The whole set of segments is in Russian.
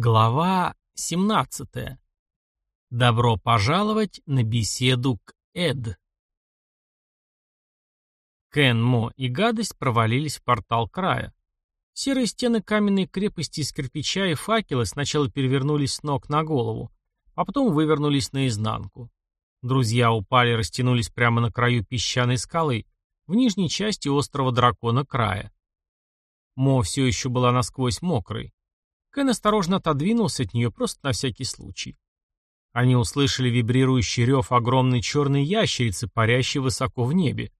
Глава 17. Добро пожаловать на беседу к Эд. Кен, Мо и Гадость провалились в портал края. Серые стены каменной крепости из кирпича и факелы сначала перевернулись с ног на голову, а потом вывернулись наизнанку. Друзья упали и растянулись прямо на краю песчаной скалы, в нижней части острова дракона края. Мо все еще была насквозь мокрой. Кен осторожно отодвинулся от нее просто на всякий случай. Они услышали вибрирующий рев огромной черной ящерицы, парящей высоко в небе.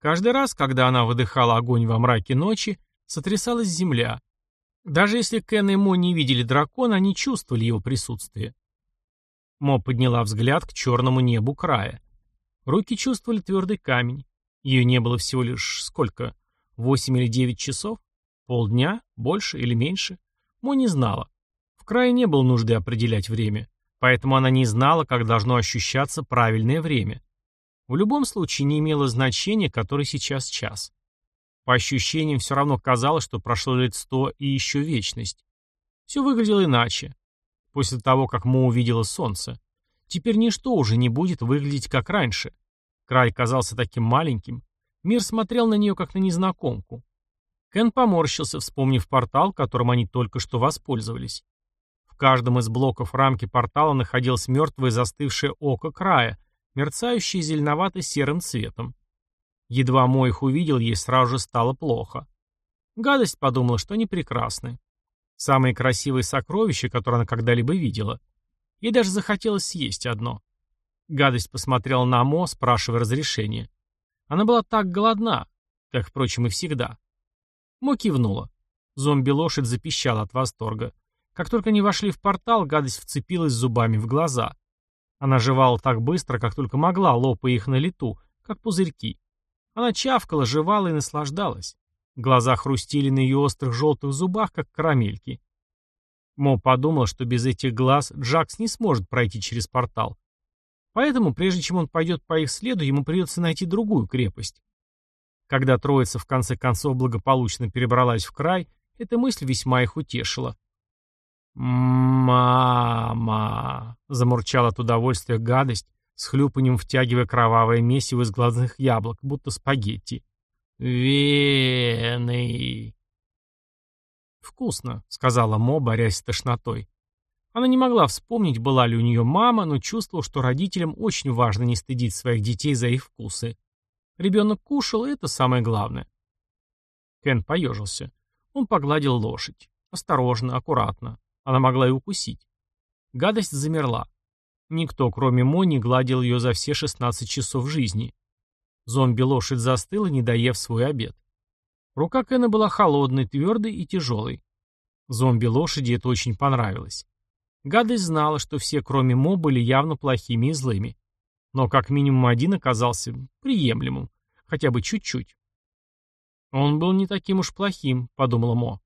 Каждый раз, когда она выдыхала огонь во мраке ночи, сотрясалась земля. Даже если Кен и Мо не видели дракона, они чувствовали его присутствие. Мо подняла взгляд к черному небу края. Руки чувствовали твердый камень. Ее не было всего лишь сколько? Восемь или девять часов? Полдня? Больше или меньше? Мо не знала. В крае не было нужды определять время, поэтому она не знала, как должно ощущаться правильное время. В любом случае не имело значения, который сейчас час. По ощущениям все равно казалось, что прошло лет сто и еще вечность. Все выглядело иначе. После того, как Мо увидела солнце. Теперь ничто уже не будет выглядеть как раньше. Край казался таким маленьким. Мир смотрел на нее, как на незнакомку. Кен поморщился, вспомнив портал, которым они только что воспользовались. В каждом из блоков рамки портала находилось мертвое застывшее око края, мерцающее зеленовато-серым цветом. Едва Мо их увидел, ей сразу же стало плохо. Гадость подумала, что они прекрасны. Самые красивые сокровища, которые она когда-либо видела. Ей даже захотелось съесть одно. Гадость посмотрела на Мо, спрашивая разрешения. Она была так голодна, как, впрочем, и всегда. Мо кивнула. Зомби-лошадь запищала от восторга. Как только они вошли в портал, гадость вцепилась зубами в глаза. Она жевала так быстро, как только могла, лопая их на лету, как пузырьки. Она чавкала, жевала и наслаждалась. Глаза хрустили на ее острых желтых зубах, как карамельки. Мо подумал, что без этих глаз Джакс не сможет пройти через портал. Поэтому, прежде чем он пойдет по их следу, ему придется найти другую крепость. Когда троица в конце концов благополучно перебралась в край, эта мысль весьма их утешила. «Мама!» — замурчала от удовольствия гадость, с хлюпанием втягивая кровавое месиво из глазных яблок, будто спагетти. «Вены!» «Вкусно», — сказала Мо, борясь с тошнотой. Она не могла вспомнить, была ли у нее мама, но чувствовала, что родителям очень важно не стыдить своих детей за их вкусы. Ребенок кушал, и это самое главное. Кен поежился. Он погладил лошадь. Осторожно, аккуратно. Она могла и укусить. Гадость замерла. Никто, кроме Мо, не гладил ее за все 16 часов жизни. Зомби-лошадь застыла, не доев свой обед. Рука Кена была холодной, твердой и тяжелой. Зомби-лошади это очень понравилось. Гадость знала, что все, кроме Мо, были явно плохими и злыми но как минимум один оказался приемлемым, хотя бы чуть-чуть. «Он был не таким уж плохим», — подумала Мо.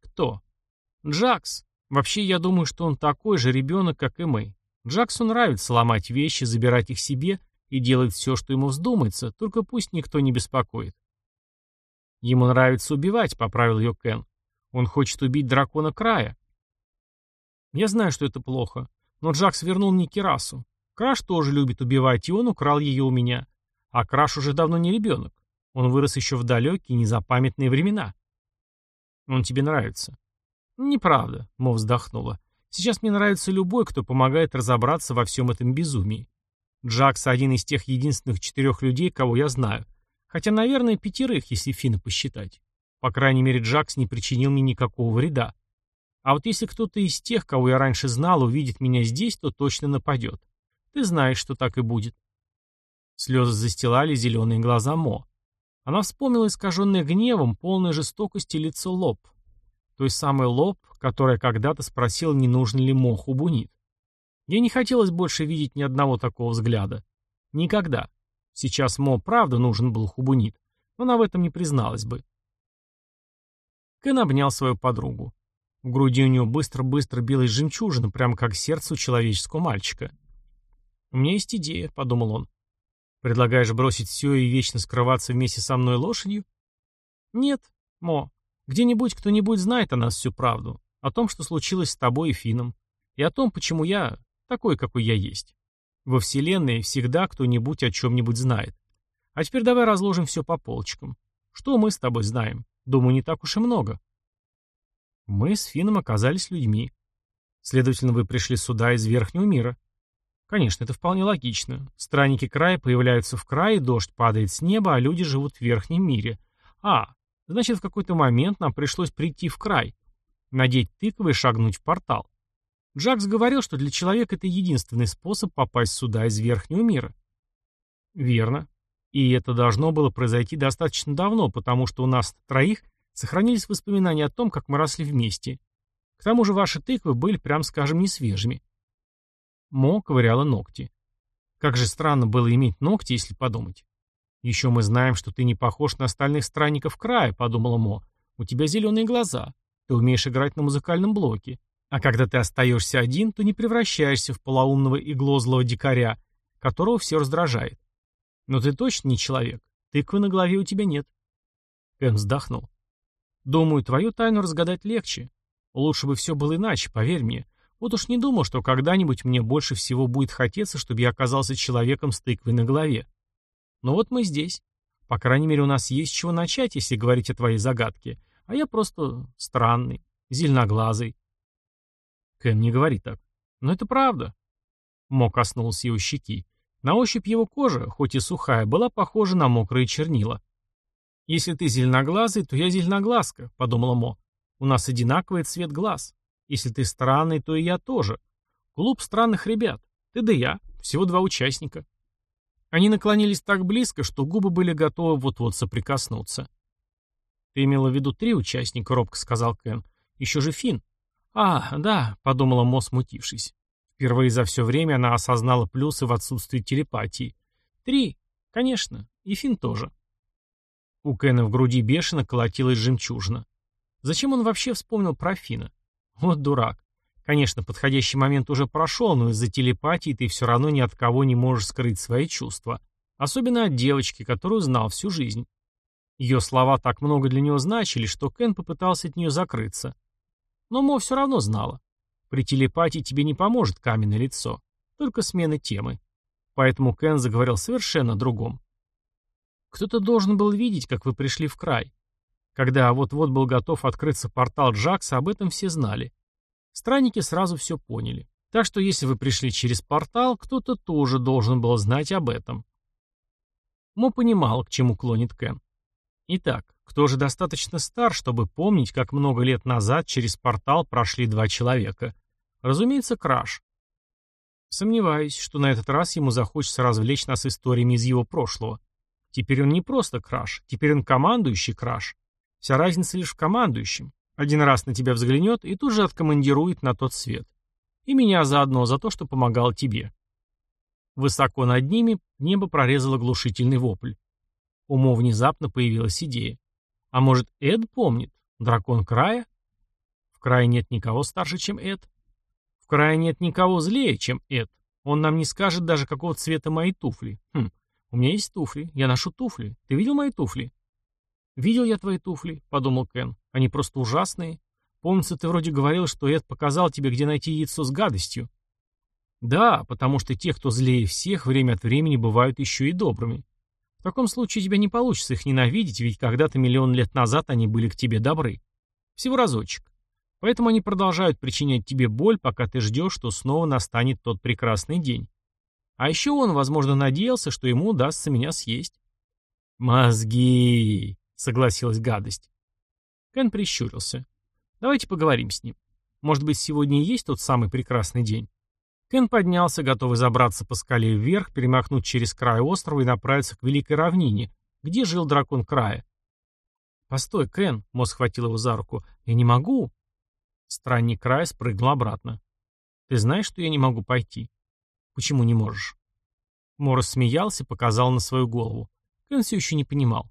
«Кто?» «Джакс. Вообще, я думаю, что он такой же ребенок, как и мы. Джаксу нравится ломать вещи, забирать их себе и делать все, что ему вздумается, только пусть никто не беспокоит». «Ему нравится убивать», — поправил ее Кен. «Он хочет убить дракона края». «Я знаю, что это плохо, но Джакс вернул мне Кирасу. Краш тоже любит убивать, и он украл ее у меня. А Краш уже давно не ребенок. Он вырос еще в далекие, незапамятные времена. Он тебе нравится? Неправда, Мо вздохнула. Сейчас мне нравится любой, кто помогает разобраться во всем этом безумии. Джакс один из тех единственных четырех людей, кого я знаю. Хотя, наверное, пятерых, если Фина посчитать. По крайней мере, Джакс не причинил мне никакого вреда. А вот если кто-то из тех, кого я раньше знал, увидит меня здесь, то точно нападет. Ты знаешь, что так и будет. Слезы застилали зеленые глаза Мо. Она вспомнила искаженное гневом, полное жестокости лицо лоб. Той самый лоб, которая когда-то спросила, не нужен ли Мо хубунит. Ей не хотелось больше видеть ни одного такого взгляда. Никогда. Сейчас Мо правда нужен был хубунит, но она в этом не призналась бы. Кен обнял свою подругу. В груди у него быстро-быстро билась жемчужина, прямо как сердце у человеческого мальчика. «У меня есть идея», — подумал он. «Предлагаешь бросить все и вечно скрываться вместе со мной лошадью?» «Нет, Мо. Где-нибудь кто-нибудь знает о нас всю правду. О том, что случилось с тобой и Фином. И о том, почему я такой, какой я есть. Во Вселенной всегда кто-нибудь о чем-нибудь знает. А теперь давай разложим все по полочкам. Что мы с тобой знаем? Думаю, не так уж и много. Мы с Фином оказались людьми. Следовательно, вы пришли сюда из Верхнего мира. Конечно, это вполне логично. Странники края появляются в крае, дождь падает с неба, а люди живут в Верхнем мире. А, значит, в какой-то момент нам пришлось прийти в край, надеть тыквы и шагнуть в портал. Джакс говорил, что для человека это единственный способ попасть сюда из Верхнего мира. Верно. И это должно было произойти достаточно давно, потому что у нас троих сохранились воспоминания о том, как мы росли вместе. К тому же ваши тыквы были, прям скажем, не свежими. Мо ковыряла ногти. Как же странно было иметь ногти, если подумать. «Еще мы знаем, что ты не похож на остальных странников края», — подумала Мо. «У тебя зеленые глаза. Ты умеешь играть на музыкальном блоке. А когда ты остаешься один, то не превращаешься в полоумного и глозлого дикаря, которого все раздражает. Но ты точно не человек. Тыквы на голове у тебя нет. Кен вздохнул. Думаю, твою тайну разгадать легче. Лучше бы все было иначе, поверь мне. Вот уж не думал, что когда-нибудь мне больше всего будет хотеться, чтобы я оказался человеком с тыквой на голове. Но вот мы здесь. По крайней мере, у нас есть чего начать, если говорить о твоей загадке. А я просто странный, зеленоглазый. Кен не говори так. Но это правда. Мо коснулся его щеки. На ощупь его кожа, хоть и сухая, была похожа на мокрые чернила. «Если ты зеленоглазый, то я зеленоглазка», — подумала Мо. «У нас одинаковый цвет глаз. Если ты странный, то и я тоже. Клуб странных ребят. Ты да я. Всего два участника». Они наклонились так близко, что губы были готовы вот-вот соприкоснуться. «Ты имела в виду три участника», — робко сказал Кен. «Еще же Финн». «А, да», — подумала Мо, смутившись. Впервые за все время она осознала плюсы в отсутствии телепатии. Три. Конечно. И Финн тоже. У Кена в груди бешено колотилась жемчужина. Зачем он вообще вспомнил про Фина? Вот дурак. Конечно, подходящий момент уже прошел, но из-за телепатии ты все равно ни от кого не можешь скрыть свои чувства. Особенно от девочки, которую знал всю жизнь. Ее слова так много для него значили, что Кен попытался от нее закрыться. Но Мо все равно знала. При телепатии тебе не поможет каменное лицо, только смена темы. Поэтому Кен заговорил совершенно другом. Кто-то должен был видеть, как вы пришли в край. Когда вот-вот был готов открыться портал Джакса, об этом все знали. Странники сразу все поняли. Так что если вы пришли через портал, кто-то тоже должен был знать об этом. Мо понимал, к чему клонит Кен. Итак, кто же достаточно стар, чтобы помнить, как много лет назад через портал прошли два человека? Разумеется, Краш. Сомневаюсь, что на этот раз ему захочется развлечь нас историями из его прошлого. Теперь он не просто Краш, теперь он командующий Краш. Вся разница лишь в командующем. Один раз на тебя взглянет и тут же откомандирует на тот свет. И меня заодно за то, что помогал тебе. Высоко над ними небо прорезало глушительный вопль. У Мо внезапно появилась идея. А может, Эд помнит? Дракон края? В крае нет никого старше, чем Эд. В крае нет никого злее, чем Эд. Он нам не скажет даже, какого цвета мои туфли. Хм, у меня есть туфли. Я ношу туфли. Ты видел мои туфли? Видел я твои туфли, подумал Кен. Они просто ужасные. Помнится, ты вроде говорил, что Эд показал тебе, где найти яйцо с гадостью. Да, потому что те, кто злее всех, время от времени бывают еще и добрыми. В таком случае тебе не получится их ненавидеть, ведь когда-то миллион лет назад они были к тебе добры. Всего разочек. Поэтому они продолжают причинять тебе боль, пока ты ждешь, что снова настанет тот прекрасный день. А еще он, возможно, надеялся, что ему удастся меня съесть. «Мозги!» — согласилась гадость. Кен прищурился. «Давайте поговорим с ним. Может быть, сегодня и есть тот самый прекрасный день?» Кен поднялся, готовый забраться по скале вверх, перемахнуть через край острова и направиться к Великой равнине, где жил дракон края. «Постой, Кен!» — Мозг схватил его за руку. «Я не могу!» Странник края спрыгнул обратно. «Ты знаешь, что я не могу пойти?» «Почему не можешь?» Морос смеялся показал на свою голову. Кен все еще не понимал.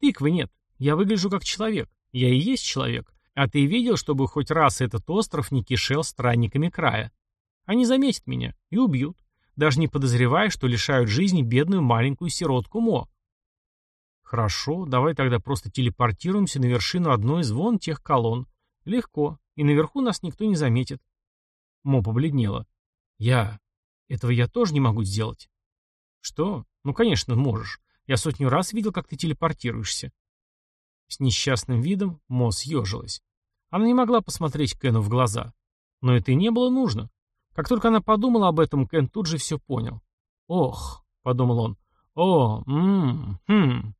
«Тыквы нет. Я выгляжу как человек. Я и есть человек. А ты видел, чтобы хоть раз этот остров не кишел странниками края?» Они заметят меня и убьют, даже не подозревая, что лишают жизни бедную маленькую сиротку Мо. Хорошо, давай тогда просто телепортируемся на вершину одной из вон тех колонн. Легко. И наверху нас никто не заметит. Мо побледнела. Я... Этого я тоже не могу сделать. Что? Ну, конечно, можешь. Я сотню раз видел, как ты телепортируешься. С несчастным видом Мо съежилась. Она не могла посмотреть Кену в глаза. Но это и не было нужно. Как только она подумала об этом, Кен тут же все понял. «Ох», — подумал он, — «о, ммм, хм».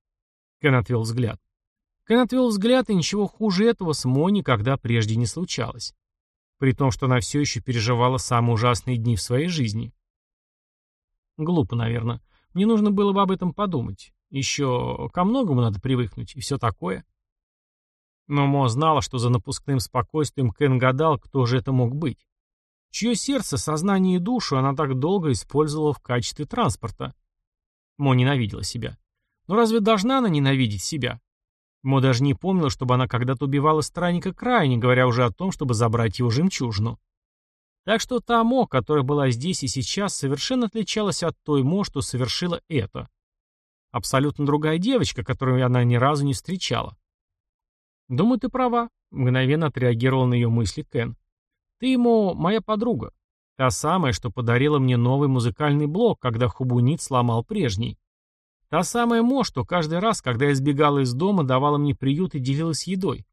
Кен отвел взгляд. Кен отвел взгляд, и ничего хуже этого с Мо никогда прежде не случалось. При том, что она все еще переживала самые ужасные дни в своей жизни. Глупо, наверное. Мне нужно было бы об этом подумать. Еще ко многому надо привыкнуть, и все такое. Но Мо знала, что за напускным спокойствием Кен гадал, кто же это мог быть. Чье сердце, сознание и душу она так долго использовала в качестве транспорта. Мо ненавидела себя. Но разве должна она ненавидеть себя? Мо даже не помнила, чтобы она когда-то убивала странника крайне, говоря уже о том, чтобы забрать его жемчужину. Так что та Мо, которая была здесь и сейчас, совершенно отличалась от той Мо, что совершила это. Абсолютно другая девочка, которую она ни разу не встречала. «Думаю, ты права», — мгновенно отреагировал на ее мысли Кен. «Ты ему моя подруга. Та самая, что подарила мне новый музыкальный блок, когда Хубунит сломал прежний. Та самая Мо, что каждый раз, когда я сбегала из дома, давала мне приют и делилась едой.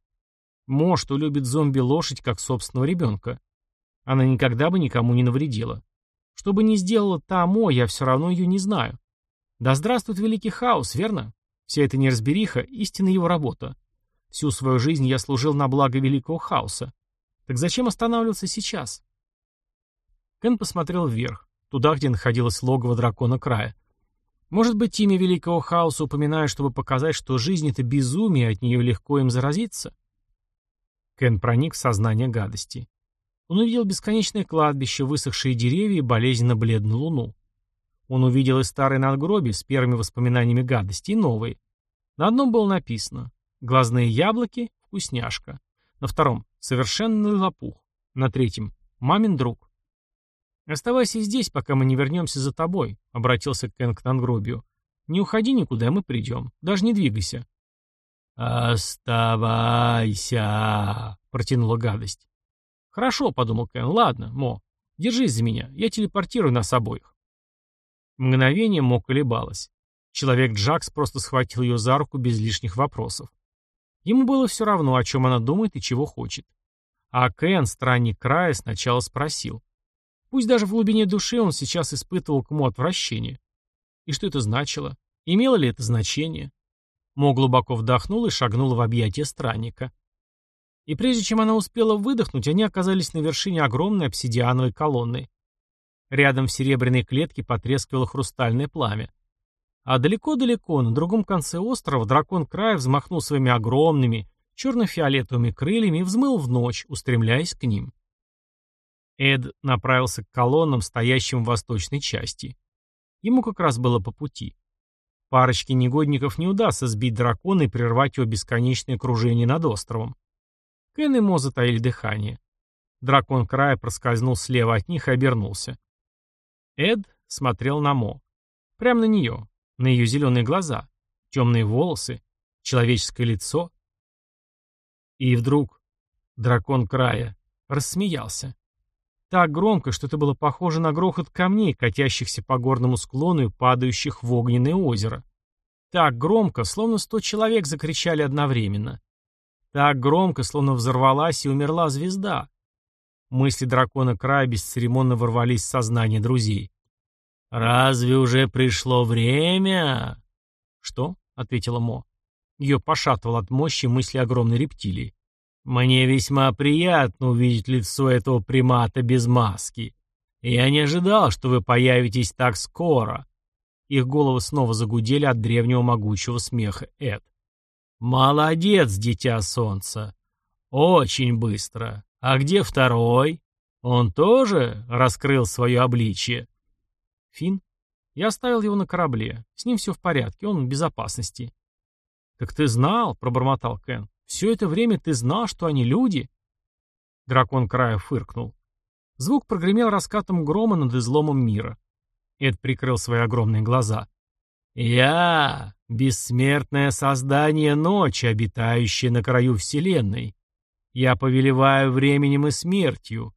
Мо, что любит зомби-лошадь как собственного ребенка. Она никогда бы никому не навредила. Что бы ни сделала та Мо, я все равно ее не знаю. Да здравствует великий хаос, верно? Вся эта неразбериха — истинная его работа. Всю свою жизнь я служил на благо великого хаоса. Так зачем останавливаться сейчас? Кен посмотрел вверх, туда, где находилось логово дракона края. Может быть, имя Великого Хаоса упоминают, чтобы показать, что жизнь — это безумие, от нее легко им заразиться? Кен проник в сознание гадости. Он увидел бесконечное кладбище, высохшие деревья и болезненно бледную луну. Он увидел и старые надгробия с первыми воспоминаниями гадости, и новые. На одном было написано «Глазные яблоки — вкусняшка». На втором — «Совершенный лопух». На третьем — «Мамин друг». «Оставайся здесь, пока мы не вернемся за тобой», — обратился Кен к Тангробию. «Не уходи никуда, мы придем. Даже не двигайся». «Оставайся», — протянула гадость. «Хорошо», — подумал Кен. «Ладно, Мо, держись за меня. Я телепортирую нас обоих». Мгновение Мо колебалась. Человек Джакс просто схватил ее за руку без лишних вопросов. Ему было все равно, о чем она думает и чего хочет. А Кен, странник края, сначала спросил. Пусть даже в глубине души он сейчас испытывал к Мо отвращение. И что это значило? Имело ли это значение? Мо глубоко вдохнул и шагнул в объятия странника. И прежде чем она успела выдохнуть, они оказались на вершине огромной обсидиановой колонны. Рядом в серебряной клетке потрескивало хрустальное пламя. А далеко-далеко, на другом конце острова, дракон края взмахнул своими огромными, черно-фиолетовыми крыльями и взмыл в ночь, устремляясь к ним. Эд направился к колоннам, стоящим в восточной части. Ему как раз было по пути. Парочке негодников не удастся сбить дракона и прервать его бесконечное кружение над островом. Кен и Мо затаили дыхание. Дракон края проскользнул слева от них и обернулся. Эд смотрел на Мо. Прямо на нее, на ее зеленые глаза, темные волосы, человеческое лицо. И вдруг дракон края рассмеялся. Так громко, что это было похоже на грохот камней, катящихся по горному склону и падающих в огненное озеро. Так громко, словно сто человек закричали одновременно. Так громко, словно взорвалась и умерла звезда. Мысли дракона края бесцеремонно ворвались в сознание друзей. «Разве уже пришло время?» «Что?» — ответила Мо. Ее пошатывал от мощи мысли огромной рептилии. Мне весьма приятно увидеть лицо этого примата без маски. Я не ожидал, что вы появитесь так скоро. Их головы снова загудели от древнего могучего смеха Эд. Молодец, дитя солнца. Очень быстро. А где второй? Он тоже раскрыл свое обличие? Фин? Я оставил его на корабле. С ним все в порядке, он в безопасности. Так ты знал, пробормотал Кен. Все это время ты знал, что они люди?» Дракон края фыркнул. Звук прогремел раскатом грома над изломом мира. Эд прикрыл свои огромные глаза. «Я — бессмертное создание ночи, обитающее на краю Вселенной. Я повелеваю временем и смертью.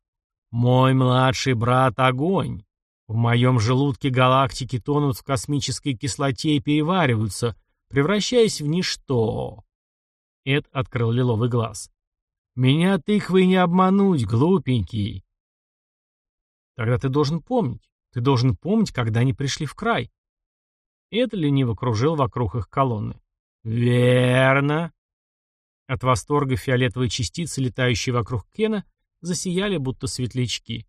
Мой младший брат — огонь. В моем желудке галактики тонут в космической кислоте и перевариваются, превращаясь в ничто. Эд открыл лиловый глаз. «Меня тыквой не обмануть, глупенький!» «Тогда ты должен помнить. Ты должен помнить, когда они пришли в край». Эд лениво кружил вокруг их колонны. «Верно!» От восторга фиолетовые частицы, летающие вокруг Кена, засияли, будто светлячки.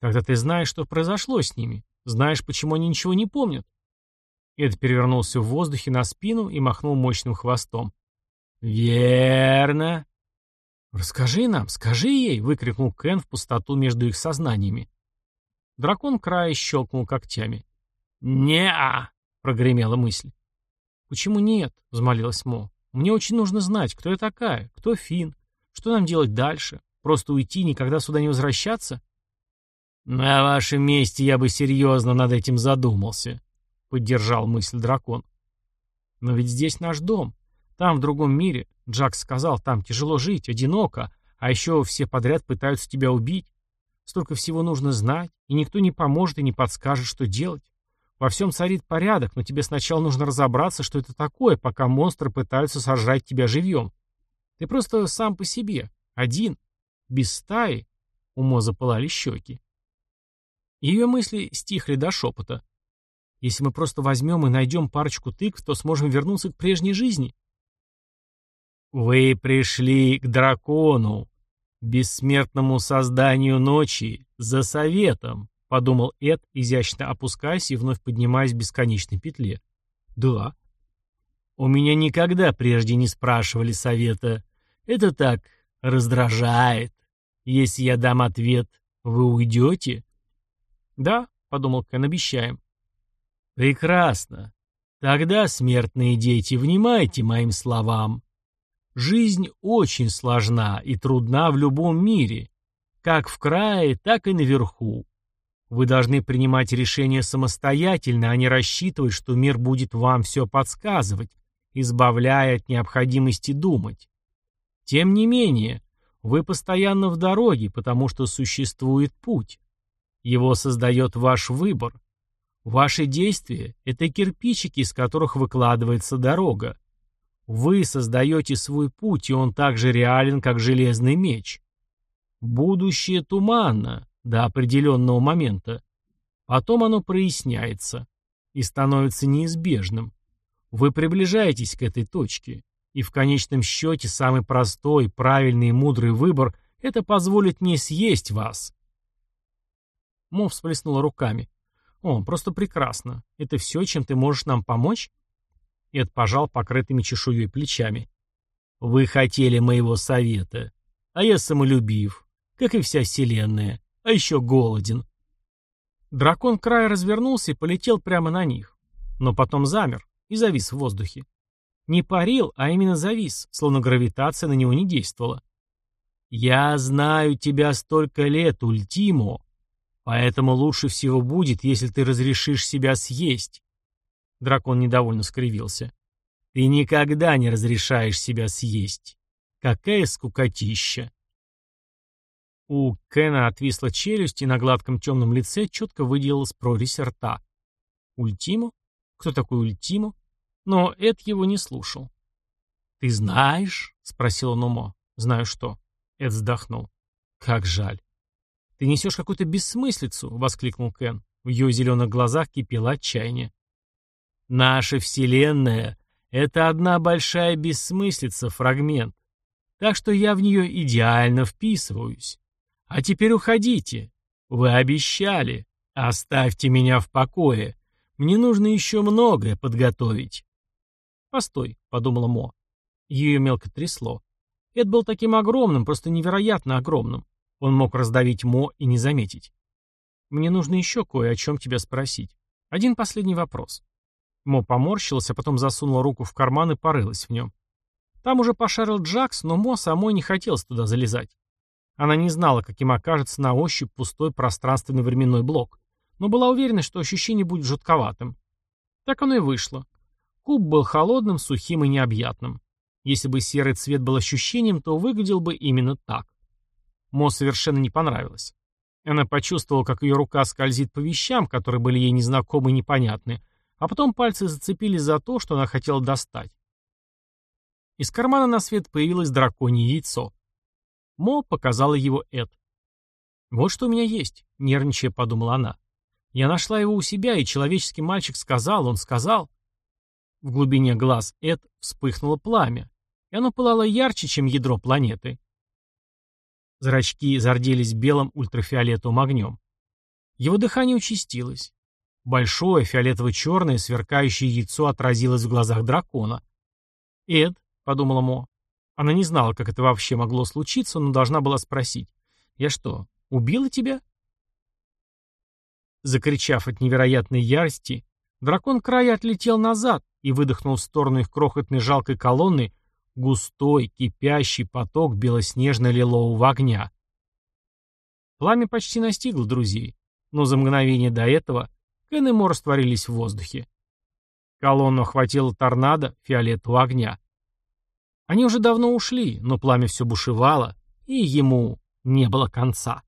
Когда ты знаешь, что произошло с ними, знаешь, почему они ничего не помнят. Эд перевернулся в воздухе на спину и махнул мощным хвостом. «Верно!» «Расскажи нам, скажи ей!» — выкрикнул Кен в пустоту между их сознаниями. Дракон края щелкнул когтями. «Не-а!» — прогремела мысль. «Почему нет?» — взмолилась Мо. «Мне очень нужно знать, кто я такая, кто Фин, что нам делать дальше, просто уйти никогда сюда не возвращаться?» «На вашем месте я бы серьезно над этим задумался», — поддержал мысль дракон. «Но ведь здесь наш дом. Там, в другом мире, Джак сказал, там тяжело жить, одиноко, а еще все подряд пытаются тебя убить. Столько всего нужно знать, и никто не поможет и не подскажет, что делать. Во всем царит порядок, но тебе сначала нужно разобраться, что это такое, пока монстры пытаются сожрать тебя живьем. Ты просто сам по себе, один, без стаи. У Мо запылали щеки. Ее мысли стихли до шепота. Если мы просто возьмем и найдем парочку тыкв, то сможем вернуться к прежней жизни. «Вы пришли к дракону, бессмертному созданию ночи, за советом», — подумал Эд, изящно опускаясь и вновь поднимаясь в бесконечной петле. «Да». «У меня никогда прежде не спрашивали совета. Это так раздражает. Если я дам ответ, вы уйдете?» «Да», — подумал Кен, — «обещаем». «Прекрасно. Тогда, смертные дети, внимайте моим словам. Жизнь очень сложна и трудна в любом мире, как в крае, так и наверху. Вы должны принимать решения самостоятельно, а не рассчитывать, что мир будет вам все подсказывать, избавляя от необходимости думать. Тем не менее, вы постоянно в дороге, потому что существует путь. Его создает ваш выбор. Ваши действия – это кирпичики, из которых выкладывается дорога. Вы создаете свой путь, и он так же реален, как железный меч. Будущее туманно до определенного момента. Потом оно проясняется и становится неизбежным. Вы приближаетесь к этой точке, и в конечном счете самый простой, правильный и мудрый выбор – это позволить мне съесть вас. Мо всплеснула руками. «О, просто прекрасно. Это все, чем ты можешь нам помочь?» Эд пожал покрытыми чешуей плечами. «Вы хотели моего совета, а я самолюбив, как и вся вселенная, а еще голоден». Дракон края развернулся и полетел прямо на них, но потом замер и завис в воздухе. Не парил, а именно завис, словно гравитация на него не действовала. «Я знаю тебя столько лет, Ультимо, поэтому лучше всего будет, если ты разрешишь себя съесть. Дракон недовольно скривился. «Ты никогда не разрешаешь себя съесть. Какая скукотища!» У Кена отвисла челюсть, и на гладком темном лице четко выделилась прорезь рта. «Ультимо? Кто такой Ультимо?» Но Эд его не слушал. «Ты знаешь?» — спросил он Умо. «Знаю что». Эд вздохнул. «Как жаль». «Ты несешь какую-то бессмыслицу!» — воскликнул Кен. В ее зеленых глазах кипело отчаяние. Наша Вселенная — это одна большая бессмыслица, фрагмент. Так что я в нее идеально вписываюсь. А теперь уходите. Вы обещали. Оставьте меня в покое. Мне нужно еще многое подготовить. Постой, подумала Мо. Ее мелко трясло. Это был таким огромным, просто невероятно огромным. Он мог раздавить Мо и не заметить. Мне нужно еще кое о чем тебя спросить. Один последний вопрос. Мо поморщилась, а потом засунула руку в карман и порылась в нем. Там уже пошарил Джакс, но Мо самой не хотелось туда залезать. Она не знала, каким окажется на ощупь пустой пространственный временной блок, но была уверена, что ощущение будет жутковатым. Так оно и вышло. Куб был холодным, сухим и необъятным. Если бы серый цвет был ощущением, то выглядел бы именно так. Мо совершенно не понравилось. Она почувствовала, как ее рука скользит по вещам, которые были ей незнакомы и непонятны, а потом пальцы зацепились за то, что она хотела достать. Из кармана на свет появилось драконье яйцо. Мо показала его Эд. «Вот что у меня есть», — нервничая подумала она. «Я нашла его у себя, и человеческий мальчик сказал, он сказал...» В глубине глаз Эд вспыхнуло пламя, и оно пылало ярче, чем ядро планеты. Зрачки зарделись белым ультрафиолетовым огнем. Его дыхание участилось. Большое фиолетово-черное сверкающее яйцо отразилось в глазах дракона. «Эд», — подумала Мо. Она не знала, как это вообще могло случиться, но должна была спросить. «Я что, убила тебя?» Закричав от невероятной ярости, дракон края отлетел назад и выдохнул в сторону их крохотной жалкой колонны густой, кипящий поток белоснежно-лилового огня. Пламя почти настигло друзей, но за мгновение до этого Кен и Мо растворились в воздухе. Колонну охватила торнадо фиолетового огня. Они уже давно ушли, но пламя все бушевало, и ему не было конца.